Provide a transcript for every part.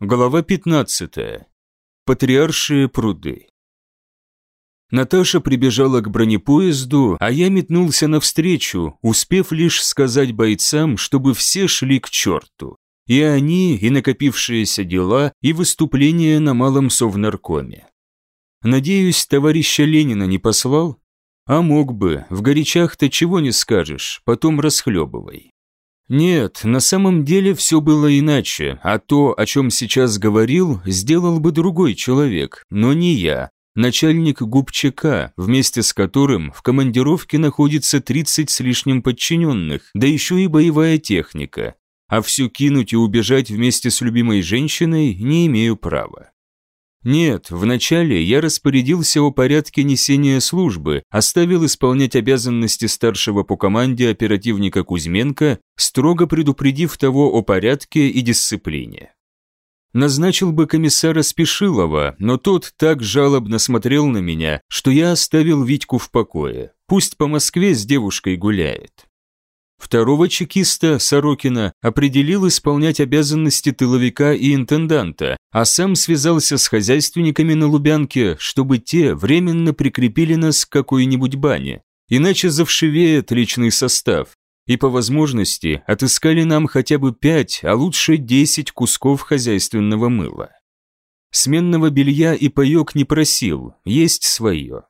Глава 15. Патриаршие пруды. Наташа прибежала к бронепоезду, а я метнулся навстречу, успев лишь сказать бойцам, чтобы все шли к черту. И они, и накопившиеся дела, и выступления на малом совнаркоме. Надеюсь, товарища Ленина не послал? А мог бы, в горячах-то чего не скажешь, потом расхлебывай. Нет, на самом деле все было иначе, а то, о чем сейчас говорил, сделал бы другой человек, но не я, начальник губчака, вместе с которым в командировке находится 30 с лишним подчиненных, да еще и боевая техника. А все кинуть и убежать вместе с любимой женщиной не имею права. Нет, вначале я распорядился о порядке несения службы, оставил исполнять обязанности старшего по команде оперативника Кузьменко, строго предупредив того о порядке и дисциплине. Назначил бы комиссара Спешилова, но тот так жалобно смотрел на меня, что я оставил Витьку в покое. Пусть по Москве с девушкой гуляет. Второго чекиста, Сорокина, определил исполнять обязанности тыловика и интенданта, а сам связался с хозяйственниками на Лубянке, чтобы те временно прикрепили нас к какой-нибудь бане. Иначе завшивеет личный состав. И по возможности отыскали нам хотя бы пять, а лучше десять кусков хозяйственного мыла. Сменного белья и паек не просил, есть свое.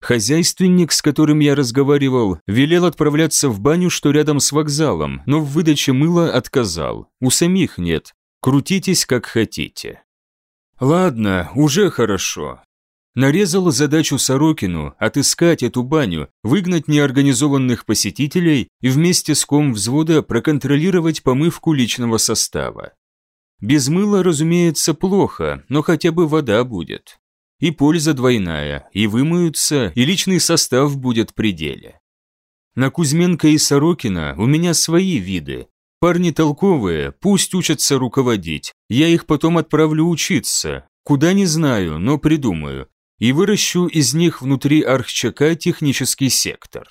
Хозяйственник, с которым я разговаривал, велел отправляться в баню, что рядом с вокзалом, но в выдаче мыла отказал. У самих нет. Крутитесь, как хотите. Ладно, уже хорошо. Нарезал задачу Сорокину отыскать эту баню, выгнать неорганизованных посетителей и вместе с ком взвода проконтролировать помывку личного состава. Без мыла, разумеется, плохо, но хотя бы вода будет. И польза двойная, и вымоются, и личный состав будет при деле. На Кузьменко и Сорокина у меня свои виды. Парни толковые, пусть учатся руководить. Я их потом отправлю учиться. Куда не знаю, но придумаю. И выращу из них внутри Архчака технический сектор.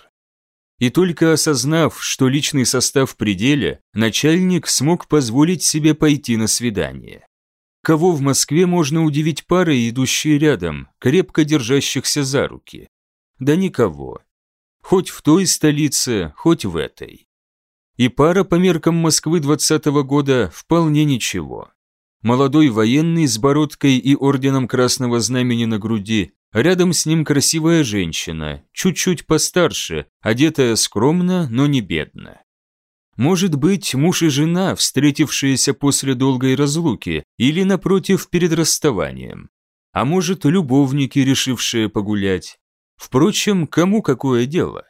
И только осознав, что личный состав пределе, начальник смог позволить себе пойти на свидание. Кого в Москве можно удивить парой, идущей рядом, крепко держащихся за руки? Да никого. Хоть в той столице, хоть в этой. И пара по меркам Москвы двадцатого года вполне ничего. Молодой военный с бородкой и орденом Красного Знамени на груди, рядом с ним красивая женщина, чуть-чуть постарше, одетая скромно, но не бедно. Может быть, муж и жена, встретившиеся после долгой разлуки, или, напротив, перед расставанием. А может, любовники, решившие погулять. Впрочем, кому какое дело?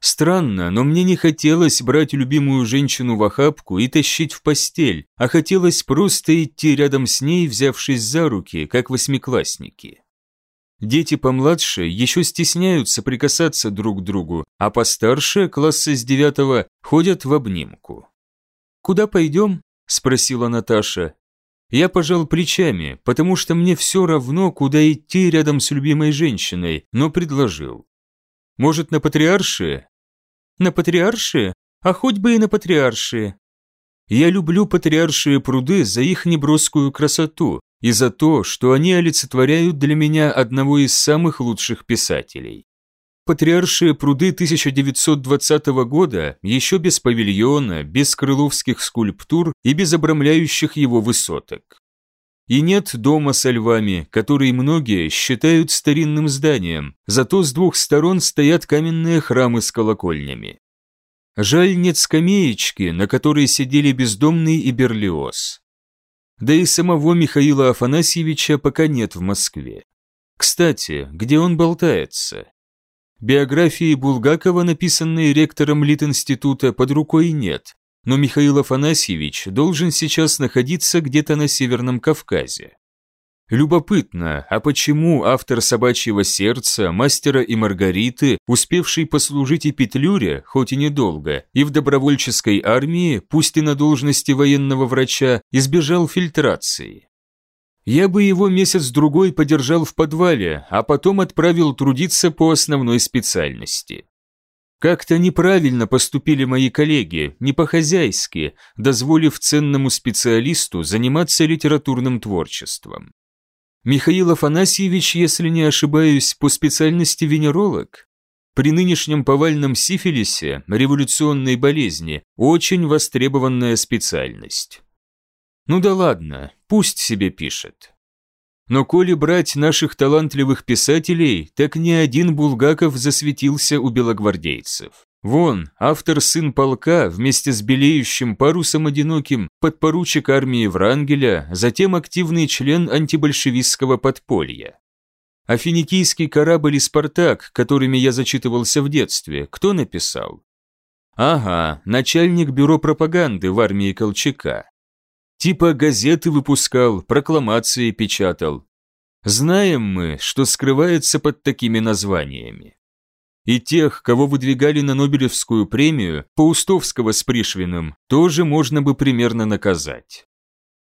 Странно, но мне не хотелось брать любимую женщину в охапку и тащить в постель, а хотелось просто идти рядом с ней, взявшись за руки, как восьмиклассники. Дети помладше еще стесняются прикасаться друг к другу, а постарше, класса с девятого, ходят в обнимку. «Куда пойдем?» – спросила Наташа. Я пожал плечами, потому что мне все равно, куда идти рядом с любимой женщиной, но предложил. «Может, на Патриаршие?» «На Патриаршие? А хоть бы и на Патриаршие». Я люблю Патриаршие пруды за их неброскую красоту, и за то, что они олицетворяют для меня одного из самых лучших писателей. Патриаршие пруды 1920 года еще без павильона, без крыловских скульптур и без обрамляющих его высоток. И нет дома со львами, который многие считают старинным зданием, зато с двух сторон стоят каменные храмы с колокольнями. Жаль нет скамеечки, на которой сидели бездомный и Берлиоз. Да и самого Михаила Афанасьевича пока нет в Москве. Кстати, где он болтается? Биографии Булгакова, написанные ректором Литинститута, под рукой нет, но Михаил Афанасьевич должен сейчас находиться где-то на Северном Кавказе. Любопытно, а почему автор «Собачьего сердца», «Мастера и Маргариты», успевший послужить и Петлюре, хоть и недолго, и в добровольческой армии, пусть и на должности военного врача, избежал фильтрации? Я бы его месяц-другой подержал в подвале, а потом отправил трудиться по основной специальности. Как-то неправильно поступили мои коллеги, не по-хозяйски, дозволив ценному специалисту заниматься литературным творчеством. Михаил Афанасьевич, если не ошибаюсь, по специальности венеролог. При нынешнем повальном сифилисе, революционной болезни, очень востребованная специальность. Ну да ладно, пусть себе пишет. Но коли брать наших талантливых писателей, так ни один Булгаков засветился у белогвардейцев. Вон, автор «Сын полка» вместе с белеющим парусом одиноким, подпоручик армии Врангеля, затем активный член антибольшевистского подполья. А финикийский корабль и «Спартак», которыми я зачитывался в детстве, кто написал? Ага, начальник бюро пропаганды в армии Колчака. Типа газеты выпускал, прокламации печатал. Знаем мы, что скрывается под такими названиями. И тех, кого выдвигали на Нобелевскую премию, Паустовского с Пришвиным, тоже можно бы примерно наказать.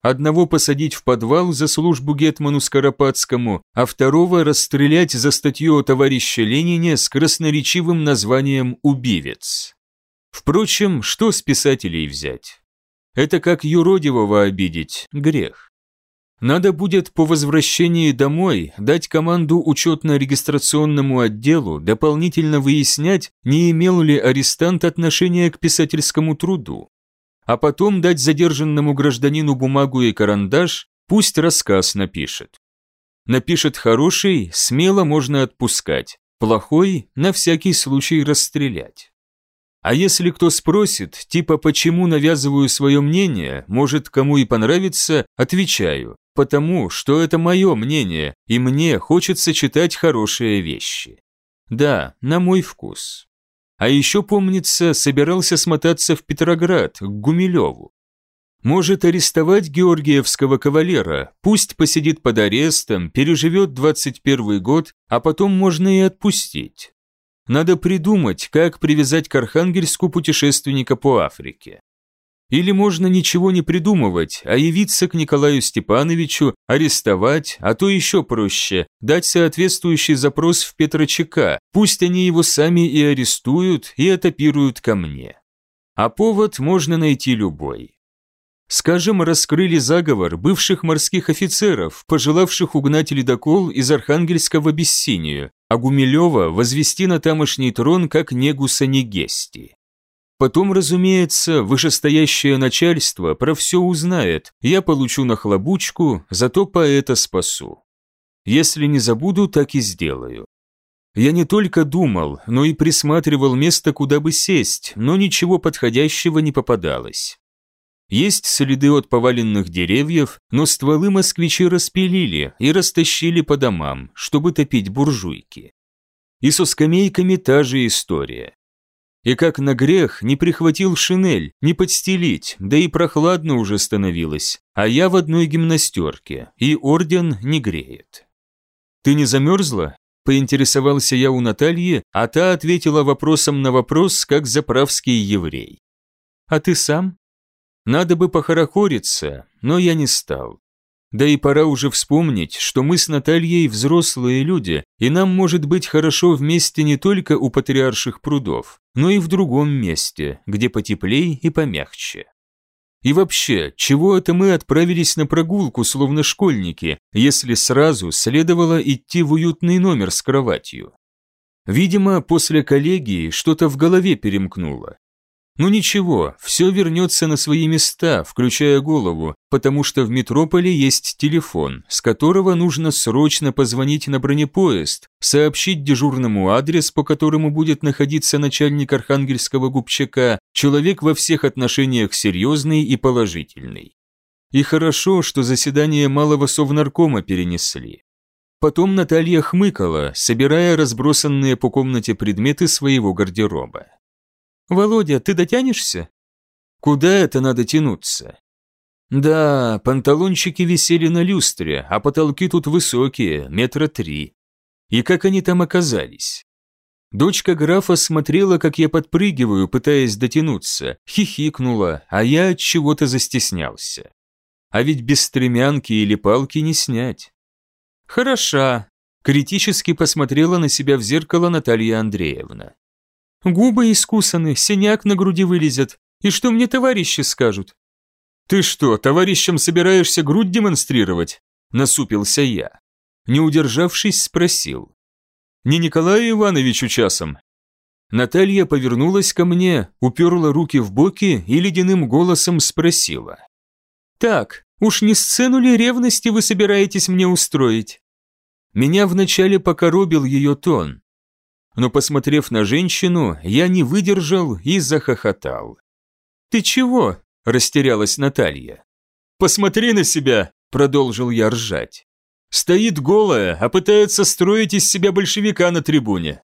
Одного посадить в подвал за службу Гетману Скоропадскому, а второго расстрелять за статью о товарище Ленине с красноречивым названием «Убивец». Впрочем, что с писателей взять? Это как юродивого обидеть, грех. Надо будет по возвращении домой дать команду учетно-регистрационному отделу дополнительно выяснять, не имел ли арестант отношения к писательскому труду. А потом дать задержанному гражданину бумагу и карандаш, пусть рассказ напишет. Напишет хороший, смело можно отпускать, плохой на всякий случай расстрелять. А если кто спросит, типа почему навязываю свое мнение, может кому и понравится, отвечаю, потому что это мое мнение, и мне хочется читать хорошие вещи. Да, на мой вкус. А еще, помнится, собирался смотаться в Петроград, к Гумилеву. Может арестовать георгиевского кавалера, пусть посидит под арестом, переживет 21 год, а потом можно и отпустить. Надо придумать, как привязать к Архангельску путешественника по Африке. Или можно ничего не придумывать, а явиться к Николаю Степановичу, арестовать, а то еще проще, дать соответствующий запрос в Петрочека, пусть они его сами и арестуют, и этапируют ко мне. А повод можно найти любой. Скажем, раскрыли заговор бывших морских офицеров, пожелавших угнать ледокол из Архангельска в Абиссинию, а Гумилева возвести на тамошний трон как Негуса Негести. Потом, разумеется, вышестоящее начальство про все узнает, я получу нахлобучку, зато поэта спасу. Если не забуду, так и сделаю. Я не только думал, но и присматривал место, куда бы сесть, но ничего подходящего не попадалось. Есть следы от поваленных деревьев, но стволы москвичи распилили и растащили по домам, чтобы топить буржуйки. И со скамейками та же история. И как на грех не прихватил шинель, не подстелить, да и прохладно уже становилось, а я в одной гимнастерке, и орден не греет. «Ты не замерзла?» – поинтересовался я у Натальи, а та ответила вопросом на вопрос, как заправский еврей. «А ты сам?» Надо бы похорохориться, но я не стал. Да и пора уже вспомнить, что мы с Натальей взрослые люди, и нам может быть хорошо вместе не только у патриарших прудов, но и в другом месте, где потеплей и помягче. И вообще, чего это мы отправились на прогулку, словно школьники, если сразу следовало идти в уютный номер с кроватью? Видимо, после коллегии что-то в голове перемкнуло, ну ничего, все вернется на свои места, включая голову, потому что в метрополе есть телефон, с которого нужно срочно позвонить на бронепоезд, сообщить дежурному адрес, по которому будет находиться начальник архангельского губчака, человек во всех отношениях серьезный и положительный. И хорошо, что заседание малого совнаркома перенесли. Потом Наталья хмыкала, собирая разбросанные по комнате предметы своего гардероба. «Володя, ты дотянешься?» «Куда это надо тянуться?» «Да, панталончики висели на люстре, а потолки тут высокие, метра три. И как они там оказались?» Дочка графа смотрела, как я подпрыгиваю, пытаясь дотянуться, хихикнула, а я от чего-то застеснялся. А ведь без стремянки или палки не снять. «Хороша», – критически посмотрела на себя в зеркало Наталья Андреевна. Губы искусаны, синяк на груди вылезет. И что мне товарищи скажут? Ты что, товарищам собираешься грудь демонстрировать? Насупился я. Не удержавшись, спросил. Не Николаю Ивановичу часом? Наталья повернулась ко мне, уперла руки в боки и ледяным голосом спросила. «Так, уж не сцену ли ревности вы собираетесь мне устроить?» Меня вначале покоробил ее тон, но, посмотрев на женщину, я не выдержал и захохотал. «Ты чего?» – растерялась Наталья. «Посмотри на себя!» – продолжил я ржать. «Стоит голая, а пытается строить из себя большевика на трибуне».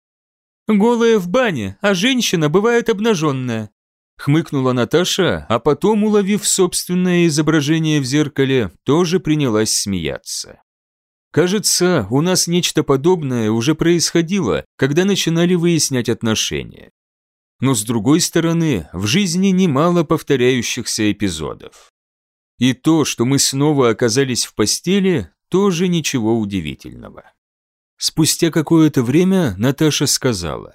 «Голая в бане, а женщина бывает обнаженная», Хмыкнула Наташа, а потом, уловив собственное изображение в зеркале, тоже принялась смеяться. Кажется, у нас нечто подобное уже происходило, когда начинали выяснять отношения. Но с другой стороны, в жизни немало повторяющихся эпизодов. И то, что мы снова оказались в постели, тоже ничего удивительного. Спустя какое-то время Наташа сказала.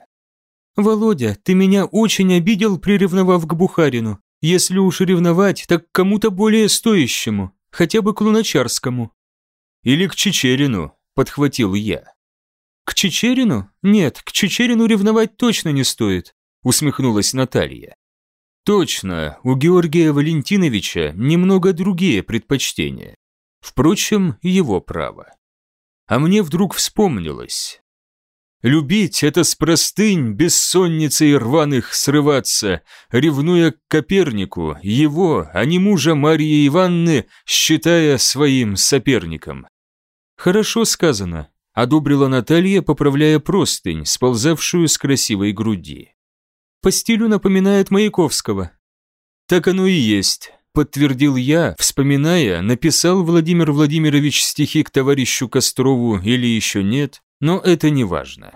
«Володя, ты меня очень обидел, приревновав к Бухарину. Если уж ревновать, так к кому-то более стоящему, хотя бы к Луначарскому. Или к Чечерину, подхватил я. К Чечерину? Нет, к Чечерину ревновать точно не стоит, усмехнулась Наталья. Точно, у Георгия Валентиновича немного другие предпочтения. Впрочем, его право. А мне вдруг вспомнилось. Любить — это с простынь, бессонницей рваных срываться, ревнуя к Копернику, его, а не мужа Марьи Ивановны, считая своим соперником. «Хорошо сказано», – одобрила Наталья, поправляя простынь, сползавшую с красивой груди. «По стилю напоминает Маяковского». «Так оно и есть», – подтвердил я, вспоминая, написал Владимир Владимирович стихи к товарищу Кострову или еще нет, но это не важно.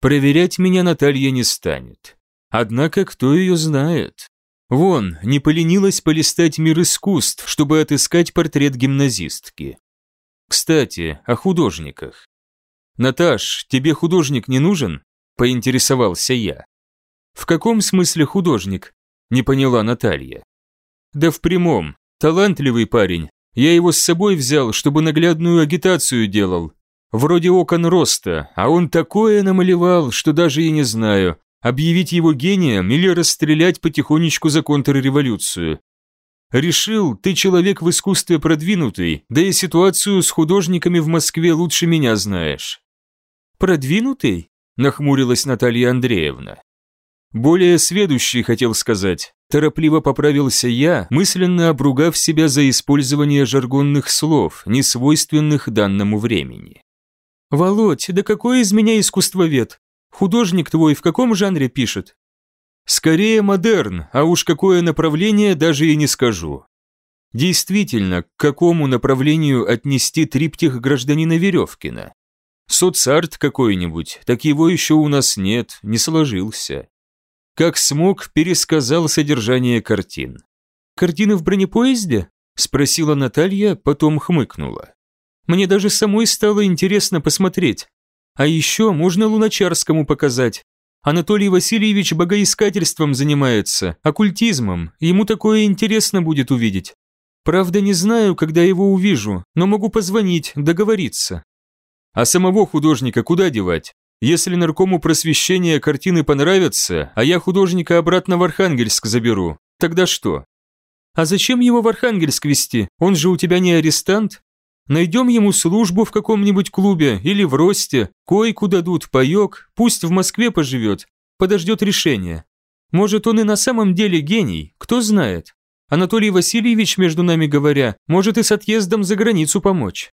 Проверять меня Наталья не станет. Однако кто ее знает? Вон, не поленилась полистать мир искусств, чтобы отыскать портрет гимназистки. Кстати, о художниках. «Наташ, тебе художник не нужен?» – поинтересовался я. «В каком смысле художник?» – не поняла Наталья. «Да в прямом. Талантливый парень. Я его с собой взял, чтобы наглядную агитацию делал. Вроде окон роста, а он такое намалевал, что даже и не знаю, объявить его гением или расстрелять потихонечку за контрреволюцию. Решил, ты человек в искусстве продвинутый, да и ситуацию с художниками в Москве лучше меня знаешь». «Продвинутый?» – нахмурилась Наталья Андреевна. «Более сведущий, хотел сказать». Торопливо поправился я, мысленно обругав себя за использование жаргонных слов, не свойственных данному времени. «Володь, да какой из меня искусствовед? Художник твой в каком жанре пишет?» Скорее модерн, а уж какое направление даже и не скажу. Действительно, к какому направлению отнести триптих гражданина Веревкина? Соцарт какой-нибудь, так его еще у нас нет, не сложился. Как смог, пересказал содержание картин. «Картины в бронепоезде?» – спросила Наталья, потом хмыкнула. «Мне даже самой стало интересно посмотреть. А еще можно Луначарскому показать. Анатолий Васильевич богоискательством занимается, оккультизмом, ему такое интересно будет увидеть. Правда, не знаю, когда его увижу, но могу позвонить, договориться. А самого художника куда девать? Если наркому просвещения картины понравятся, а я художника обратно в Архангельск заберу, тогда что? А зачем его в Архангельск везти? Он же у тебя не арестант? Найдем ему службу в каком-нибудь клубе или в Росте, койку дадут, паек, пусть в Москве поживет, подождет решения. Может, он и на самом деле гений, кто знает. Анатолий Васильевич, между нами говоря, может и с отъездом за границу помочь.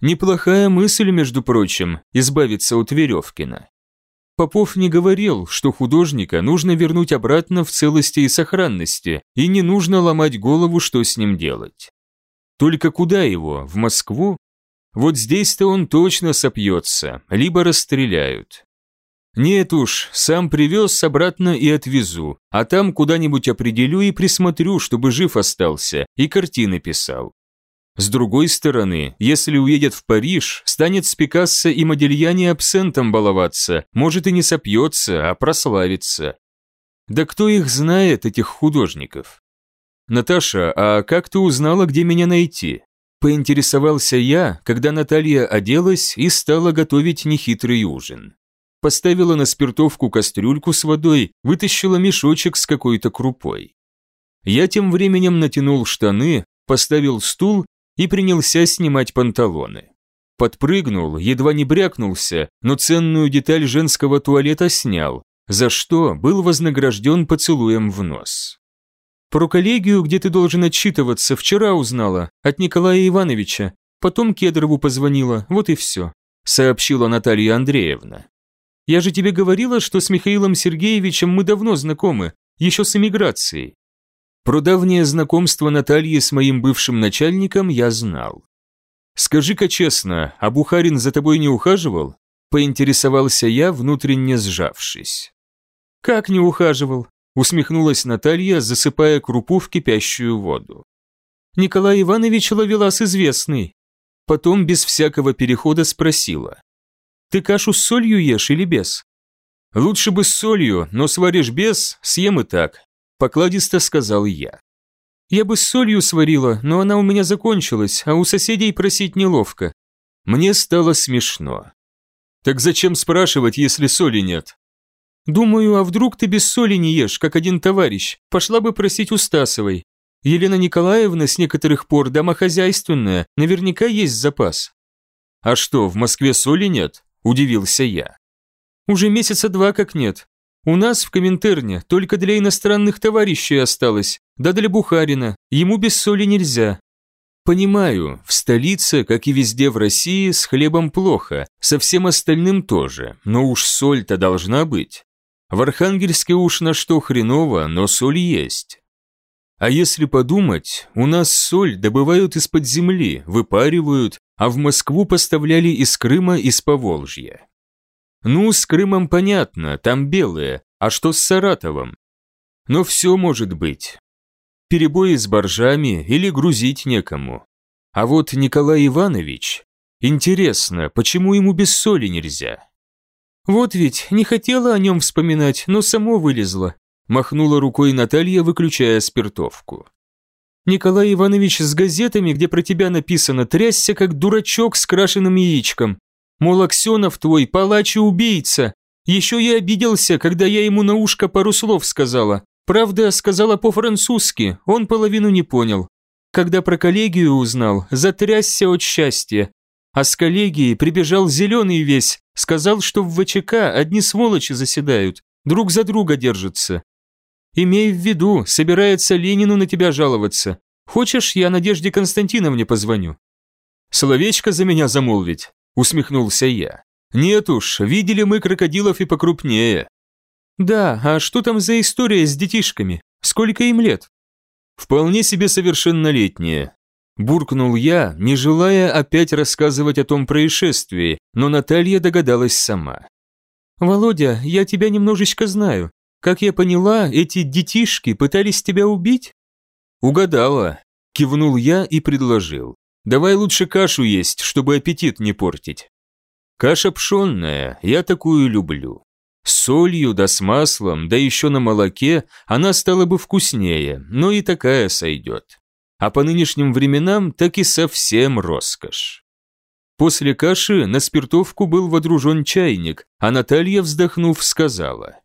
Неплохая мысль, между прочим, избавиться от Веревкина. Попов не говорил, что художника нужно вернуть обратно в целости и сохранности, и не нужно ломать голову, что с ним делать. Только куда его? В Москву? Вот здесь-то он точно сопьется, либо расстреляют. Нет уж, сам привез обратно и отвезу, а там куда-нибудь определю и присмотрю, чтобы жив остался, и картины писал. С другой стороны, если уедет в Париж, станет с Пикассо и Модельяни абсентом баловаться, может и не сопьется, а прославится. Да кто их знает, этих художников? Наташа, а как ты узнала, где меня найти? Поинтересовался я, когда Наталья оделась и стала готовить нехитрый ужин. Поставила на спиртовку кастрюльку с водой, вытащила мешочек с какой-то крупой. Я тем временем натянул штаны, поставил стул и принялся снимать панталоны. Подпрыгнул, едва не брякнулся, но ценную деталь женского туалета снял, за что был вознагражден поцелуем в нос. «Про коллегию, где ты должен отчитываться, вчера узнала, от Николая Ивановича, потом Кедрову позвонила, вот и все», сообщила Наталья Андреевна. «Я же тебе говорила, что с Михаилом Сергеевичем мы давно знакомы, еще с эмиграцией. Про давнее знакомство Натальи с моим бывшим начальником я знал. «Скажи-ка честно, а Бухарин за тобой не ухаживал?» Поинтересовался я, внутренне сжавшись. «Как не ухаживал?» Усмехнулась Наталья, засыпая крупу в кипящую воду. «Николай Иванович ловелас известный». Потом без всякого перехода спросила. «Ты кашу с солью ешь или без?» «Лучше бы с солью, но сваришь без, съем и так покладисто сказал я. Я бы с солью сварила, но она у меня закончилась, а у соседей просить неловко. Мне стало смешно. Так зачем спрашивать, если соли нет? Думаю, а вдруг ты без соли не ешь, как один товарищ? Пошла бы просить у Стасовой. Елена Николаевна с некоторых пор домохозяйственная, наверняка есть запас. А что, в Москве соли нет? Удивился я. Уже месяца два как нет. У нас в Коминтерне только для иностранных товарищей осталось, да для Бухарина, ему без соли нельзя. Понимаю, в столице, как и везде в России, с хлебом плохо, со всем остальным тоже, но уж соль-то должна быть. В Архангельске уж на что хреново, но соль есть. А если подумать, у нас соль добывают из-под земли, выпаривают, а в Москву поставляли из Крыма, из Поволжья. Ну, с Крымом понятно, там белые, а что с Саратовом? Но все может быть. Перебои с боржами или грузить некому. А вот Николай Иванович... Интересно, почему ему без соли нельзя? Вот ведь, не хотела о нем вспоминать, но само вылезло. Махнула рукой Наталья, выключая спиртовку. Николай Иванович с газетами, где про тебя написано, трясся, как дурачок с крашеным яичком. Мол, Аксенов твой палач и убийца. Еще я обиделся, когда я ему на ушко пару слов сказала. Правда, сказала по-французски, он половину не понял. Когда про коллегию узнал, затрясся от счастья. А с коллегии прибежал зеленый весь, сказал, что в ВЧК одни сволочи заседают, друг за друга держатся. Имей в виду, собирается Ленину на тебя жаловаться. Хочешь, я Надежде Константиновне позвоню? Словечко за меня замолвить усмехнулся я. Нет уж, видели мы крокодилов и покрупнее. Да, а что там за история с детишками? Сколько им лет? Вполне себе совершеннолетние. Буркнул я, не желая опять рассказывать о том происшествии, но Наталья догадалась сама. «Володя, я тебя немножечко знаю. Как я поняла, эти детишки пытались тебя убить?» «Угадала», – кивнул я и предложил. Давай лучше кашу есть, чтобы аппетит не портить. Каша пшенная, я такую люблю. С солью да с маслом, да еще на молоке, она стала бы вкуснее, но и такая сойдет. А по нынешним временам так и совсем роскошь. После каши на спиртовку был водружен чайник, а Наталья, вздохнув, сказала.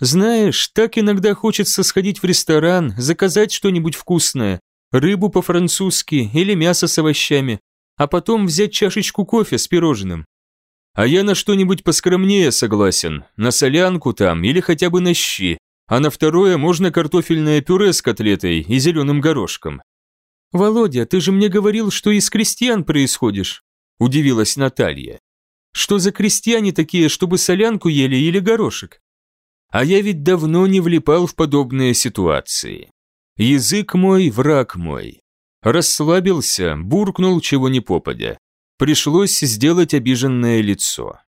«Знаешь, так иногда хочется сходить в ресторан, заказать что-нибудь вкусное, рыбу по-французски или мясо с овощами, а потом взять чашечку кофе с пирожным. А я на что-нибудь поскромнее согласен, на солянку там или хотя бы на щи, а на второе можно картофельное пюре с котлетой и зеленым горошком. «Володя, ты же мне говорил, что из крестьян происходишь», – удивилась Наталья. «Что за крестьяне такие, чтобы солянку ели или горошек?» А я ведь давно не влипал в подобные ситуации. Язык мой, враг мой. Расслабился, буркнул чего ни попадя. Пришлось сделать обиженное лицо.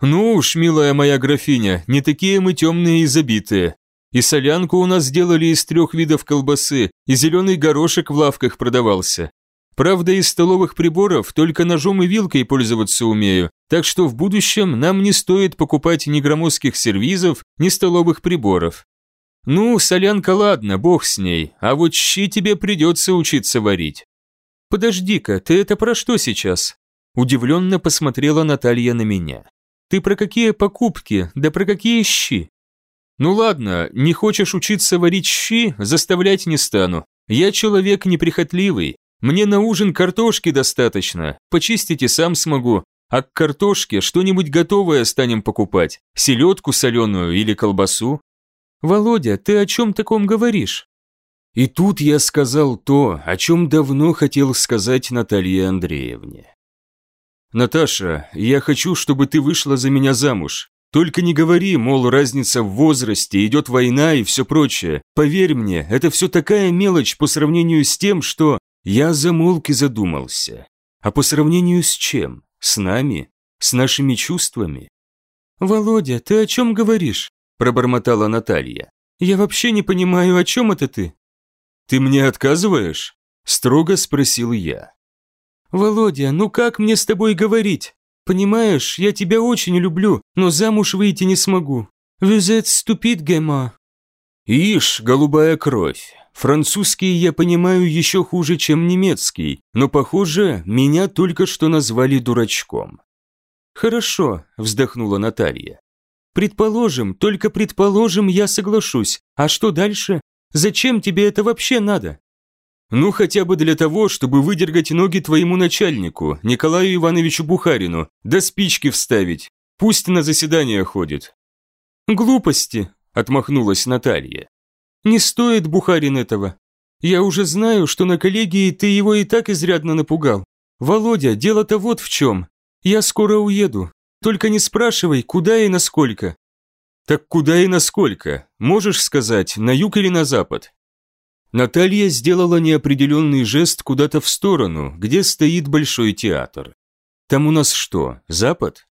«Ну уж, милая моя графиня, не такие мы темные и забитые. И солянку у нас сделали из трех видов колбасы, и зеленый горошек в лавках продавался. Правда, из столовых приборов только ножом и вилкой пользоваться умею, так что в будущем нам не стоит покупать ни громоздких сервизов, ни столовых приборов. Ну, солянка ладно, бог с ней, а вот щи тебе придется учиться варить. Подожди-ка, ты это про что сейчас? Удивленно посмотрела Наталья на меня. Ты про какие покупки, да про какие щи? Ну ладно, не хочешь учиться варить щи, заставлять не стану. Я человек неприхотливый, мне на ужин картошки достаточно, почистить и сам смогу, а к картошке что-нибудь готовое станем покупать, селедку соленую или колбасу. Володя, ты о чем таком говоришь? И тут я сказал то, о чем давно хотел сказать Наталье Андреевне. «Наташа, я хочу, чтобы ты вышла за меня замуж. Только не говори, мол, разница в возрасте, идет война и все прочее. Поверь мне, это все такая мелочь по сравнению с тем, что я замолк и задумался. А по сравнению с чем? С нами? С нашими чувствами? «Володя, ты о чем говоришь?» – пробормотала Наталья. «Я вообще не понимаю, о чем это ты?» «Ты мне отказываешь?» – строго спросил я. «Володя, ну как мне с тобой говорить? Понимаешь, я тебя очень люблю, но замуж выйти не смогу. Вюзет ступит, Гема». «Ишь, голубая кровь, Французский я понимаю еще хуже, чем немецкий, но, похоже, меня только что назвали дурачком. «Хорошо», – вздохнула Наталья. «Предположим, только предположим, я соглашусь. А что дальше? Зачем тебе это вообще надо?» «Ну, хотя бы для того, чтобы выдергать ноги твоему начальнику, Николаю Ивановичу Бухарину, да спички вставить. Пусть на заседание ходит». «Глупости», – отмахнулась Наталья. Не стоит Бухарин этого. Я уже знаю, что на коллегии ты его и так изрядно напугал. Володя, дело-то вот в чем. Я скоро уеду. Только не спрашивай, куда и насколько. Так куда и насколько? Можешь сказать, на юг или на запад? Наталья сделала неопределенный жест куда-то в сторону, где стоит большой театр. Там у нас что, запад?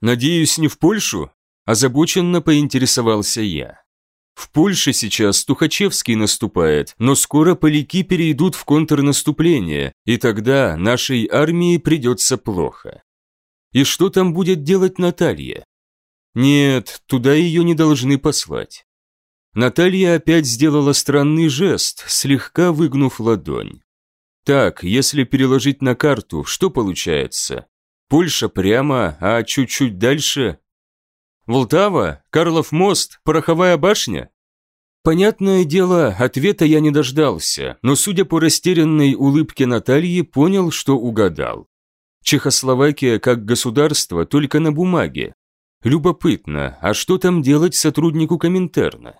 Надеюсь, не в Польшу? Озабоченно поинтересовался я. В Польше сейчас Тухачевский наступает, но скоро поляки перейдут в контрнаступление, и тогда нашей армии придется плохо. И что там будет делать Наталья? Нет, туда ее не должны послать. Наталья опять сделала странный жест, слегка выгнув ладонь. Так, если переложить на карту, что получается? Польша прямо, а чуть-чуть дальше Волтава? Карлов мост? Пороховая башня? Понятное дело, ответа я не дождался, но, судя по растерянной улыбке Натальи, понял, что угадал. Чехословакия как государство только на бумаге. Любопытно, а что там делать сотруднику Коминтерна?